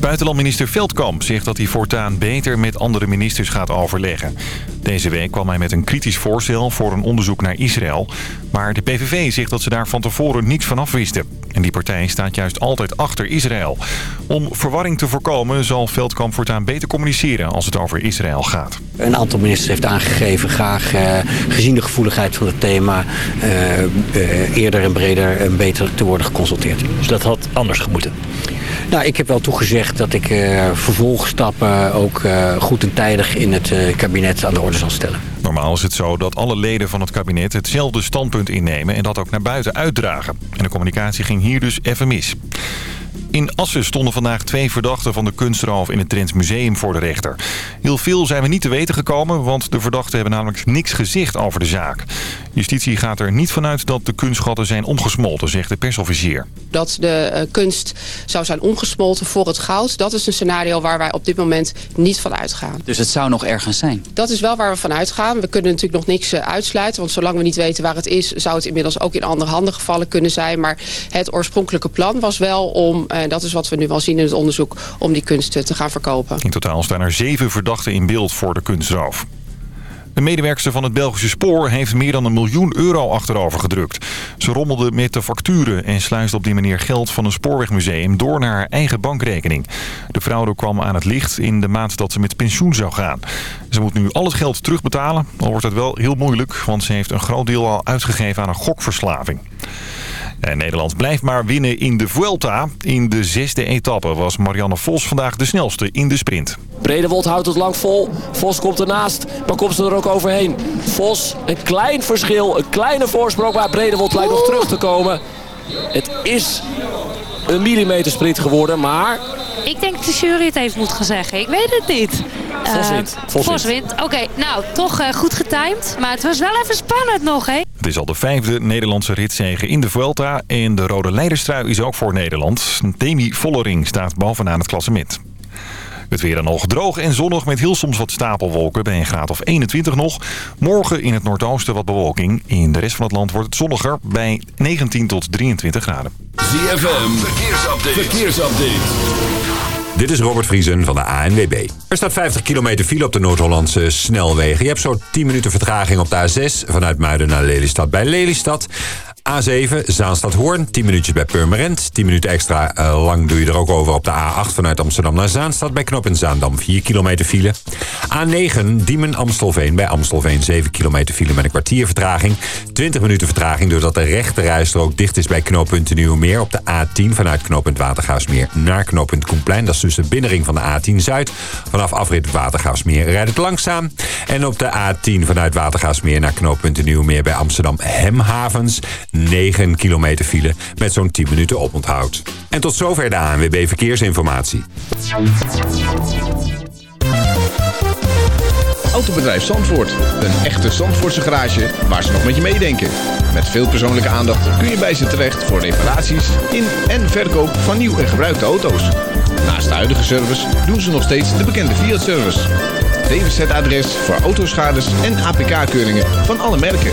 Buitenlandminister Veldkamp zegt dat hij voortaan beter met andere ministers gaat overleggen. Deze week kwam hij met een kritisch voorstel voor een onderzoek naar Israël. Maar de PVV zegt dat ze daar van tevoren niets van af wisten. En die partij staat juist altijd achter Israël. Om verwarring te voorkomen zal Veldkamp voortaan beter communiceren als het over Israël gaat. Een aantal ministers heeft aangegeven graag eh, gezien de gevoeligheid van het thema eh, eh, eerder en breder en beter te worden geconsulteerd. Dus dat had anders gemoeten? Nou, ik heb wel toegezegd dat ik uh, vervolgstappen ook uh, goed en tijdig in het uh, kabinet aan de orde zal stellen. Normaal is het zo dat alle leden van het kabinet hetzelfde standpunt innemen en dat ook naar buiten uitdragen. En de communicatie ging hier dus even mis. In Assen stonden vandaag twee verdachten van de kunstroof in het Drents Museum voor de rechter. Heel veel zijn we niet te weten gekomen, want de verdachten hebben namelijk niks gezegd over de zaak. Justitie gaat er niet vanuit dat de kunstschatten zijn omgesmolten, zegt de persofficier. Dat de uh, kunst zou zijn omgesmolten voor het goud, dat is een scenario waar wij op dit moment niet van uitgaan. Dus het zou nog ergens zijn? Dat is wel waar we van uitgaan. We kunnen natuurlijk nog niks uh, uitsluiten, want zolang we niet weten waar het is, zou het inmiddels ook in andere handen gevallen kunnen zijn. Maar het oorspronkelijke plan was wel om... Uh, en dat is wat we nu wel zien in het onderzoek om die kunst te gaan verkopen. In totaal staan er zeven verdachten in beeld voor de kunstroof. De medewerkster van het Belgische spoor heeft meer dan een miljoen euro achterover gedrukt. Ze rommelde met de facturen en sluisde op die manier geld van een spoorwegmuseum door naar haar eigen bankrekening. De fraude kwam aan het licht in de maand dat ze met pensioen zou gaan. Ze moet nu al het geld terugbetalen, al wordt het wel heel moeilijk, want ze heeft een groot deel al uitgegeven aan een gokverslaving. En Nederland blijft maar winnen in de Vuelta. In de zesde etappe was Marianne Vos vandaag de snelste in de sprint. Bredewold houdt het lang vol. Vos komt ernaast, maar komt ze er ook overheen. Vos, een klein verschil, een kleine voorsprong, maar Bredewold lijkt nog terug te komen. Het is een millimeter sprint geworden, maar... Ik denk dat de jury het heeft moeten zeggen. Ik weet het niet. Vos wint. Uh, Vos, Vos wint. Oké, okay, nou, toch uh, goed getimed. Maar het was wel even spannend nog, hè? Het is al de vijfde Nederlandse ritzege in de Vuelta. En de rode leiderstrui is ook voor Nederland. Demi Vollering staat bovenaan het klassement. Het weer dan nog droog en zonnig met heel soms wat stapelwolken bij een graad of 21 nog. Morgen in het noordoosten wat bewolking. In de rest van het land wordt het zonniger bij 19 tot 23 graden. ZFM, verkeersupdate. verkeersupdate. Dit is Robert Vriesen van de ANWB. Er staat 50 kilometer file op de Noord-Hollandse snelwegen. Je hebt zo 10 minuten vertraging op de A6 vanuit Muiden naar Lelystad bij Lelystad. A7, Zaanstad-Hoorn, 10 minuutjes bij Purmerend. 10 minuten extra uh, lang doe je er ook over op de A8 vanuit Amsterdam naar Zaanstad. Bij Knop in Zaandam 4 kilometer file. A9, Diemen-Amstelveen bij Amstelveen 7 kilometer file met een kwartier vertraging. 20 minuten vertraging doordat de rechte rijstrook dicht is bij knooppunt Nieuwmeer. Op de A10 vanuit knooppunt Watergaasmeer naar knooppunt Koenplein. Dat is dus de binnenring van de A10 Zuid. Vanaf afrit Watergaasmeer rijdt het langzaam. En op de A10 vanuit Watergaasmeer naar knooppunt Nieuwmeer bij Amsterdam Hemhavens. 9 kilometer file met zo'n 10 minuten oponthoud. En tot zover de ANWB Verkeersinformatie. Autobedrijf Zandvoort. Een echte Zandvoortse garage waar ze nog met je meedenken. Met veel persoonlijke aandacht kun je bij ze terecht voor reparaties in en verkoop van nieuw en gebruikte auto's. Naast de huidige service doen ze nog steeds de bekende Fiat-service. DWZ-adres voor autoschades en APK-keuringen van alle merken.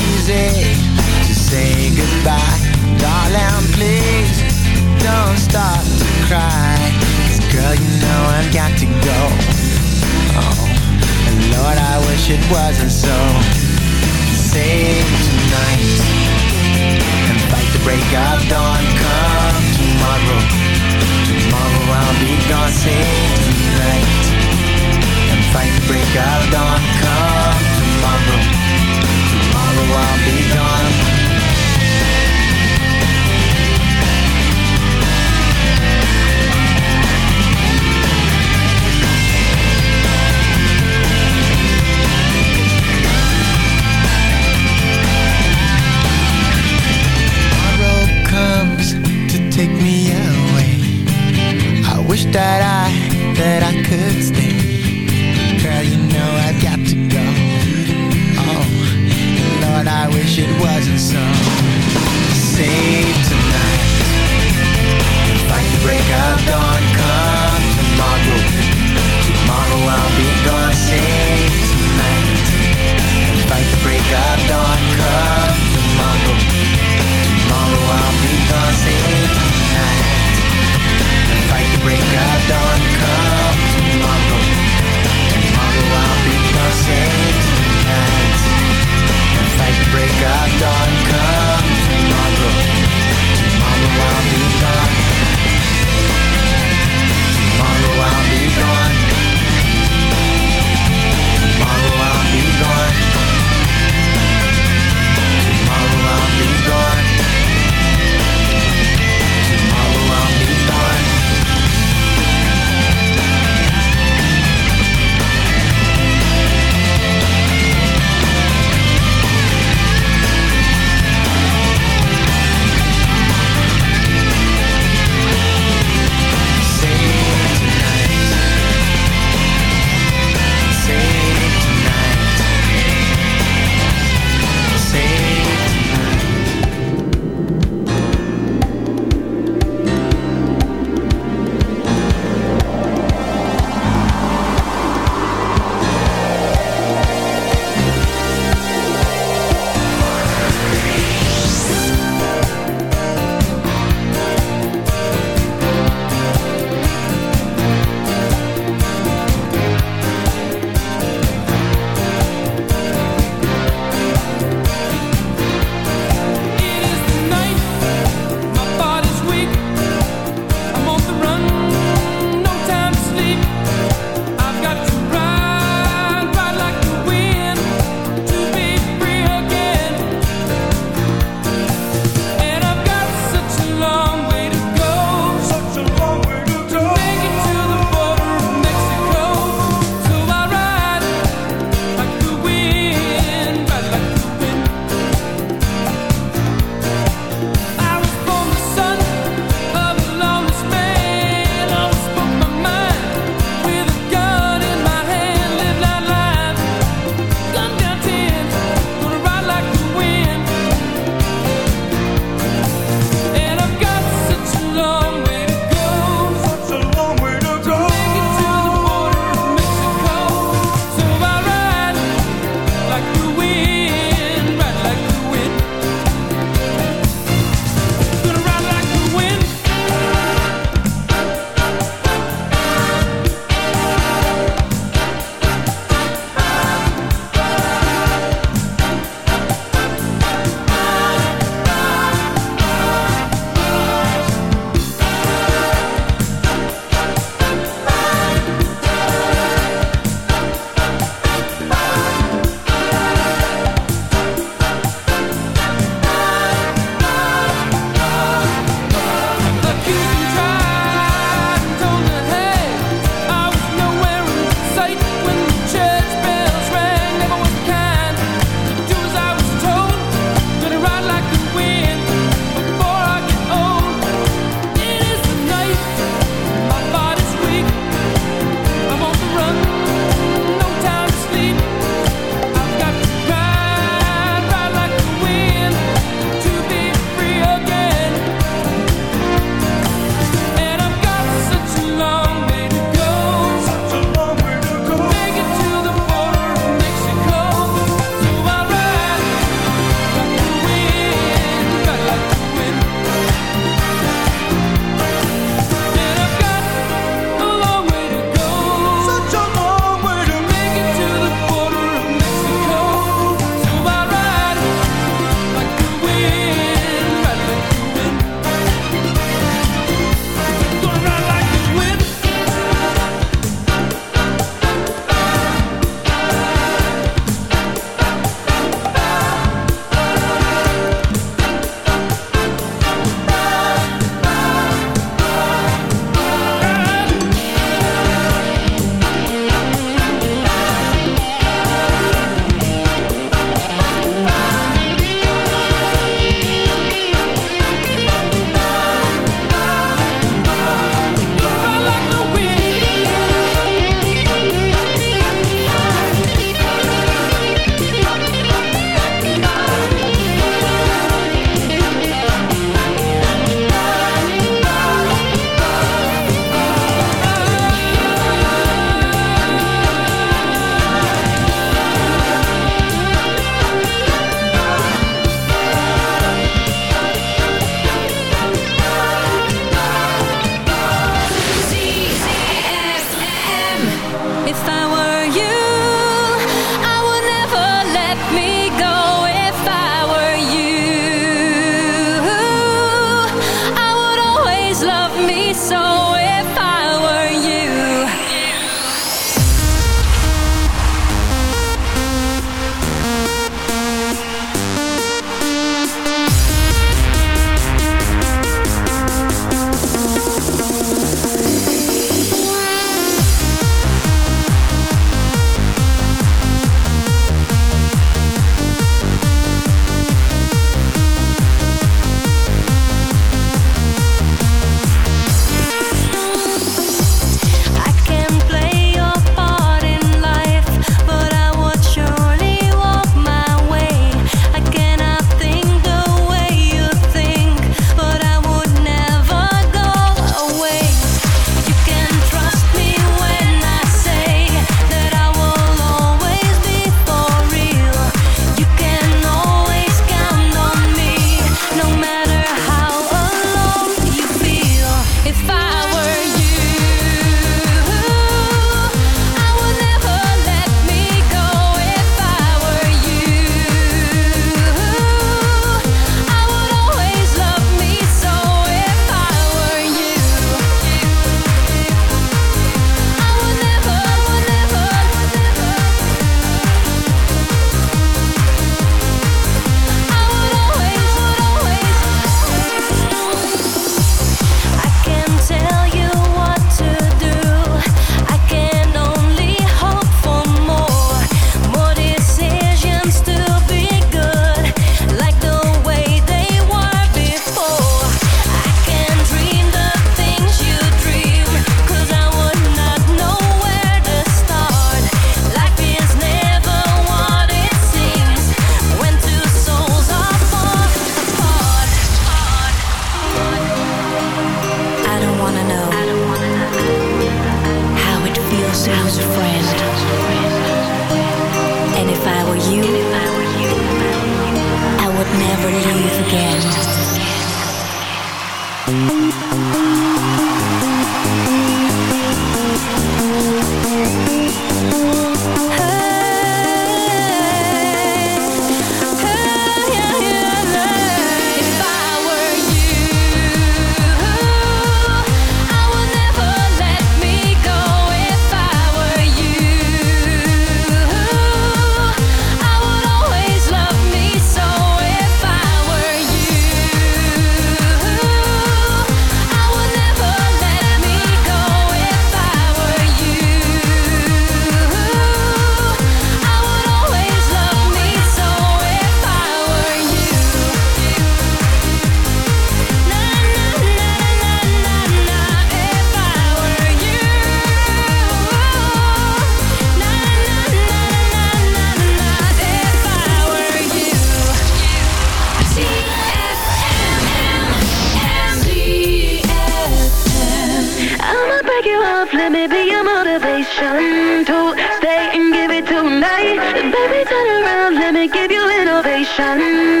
to stay and give it tonight. Baby, turn around, let me give you an ovation.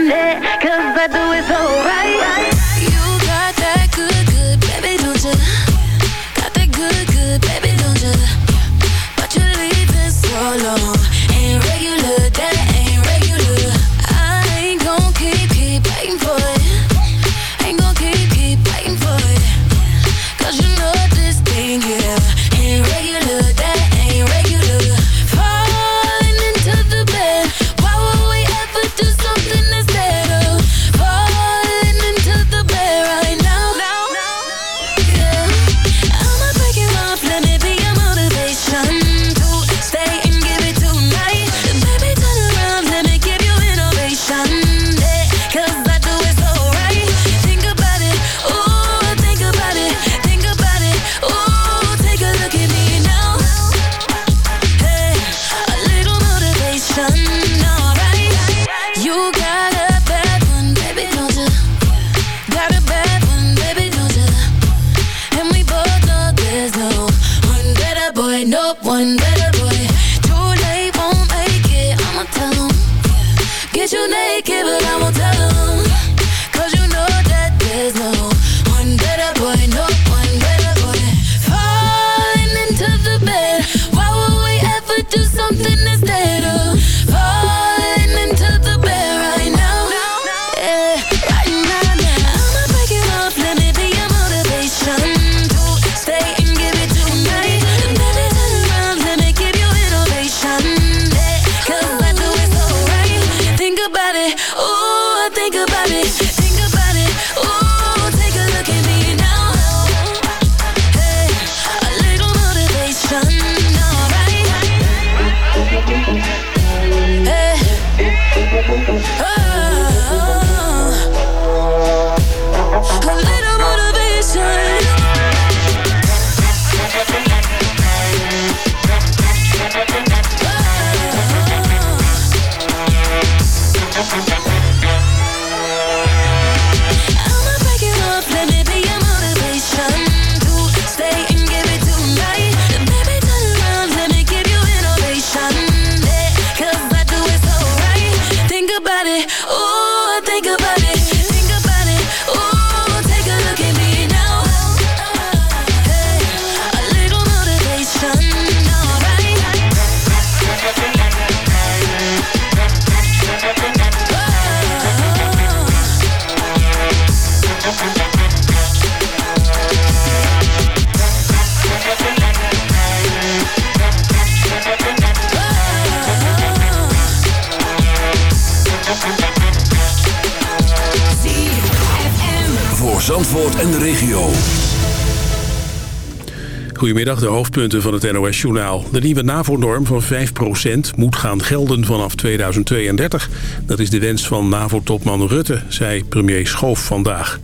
Goedemiddag, de hoofdpunten van het NOS-journaal. De nieuwe NAVO-norm van 5% moet gaan gelden vanaf 2032. Dat is de wens van NAVO-topman Rutte, zei premier Schoof vandaag.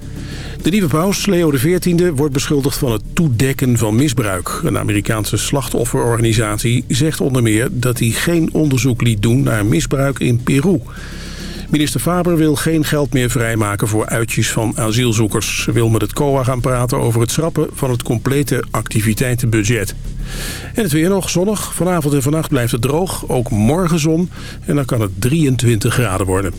De nieuwe paus, Leo XIV, wordt beschuldigd van het toedekken van misbruik. Een Amerikaanse slachtofferorganisatie zegt onder meer dat hij geen onderzoek liet doen naar misbruik in Peru. Minister Faber wil geen geld meer vrijmaken voor uitjes van asielzoekers. Ze wil met het COA gaan praten over het schrappen van het complete activiteitenbudget. En het weer nog zonnig. Vanavond en vannacht blijft het droog. Ook morgen zon. En dan kan het 23 graden worden.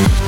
I'm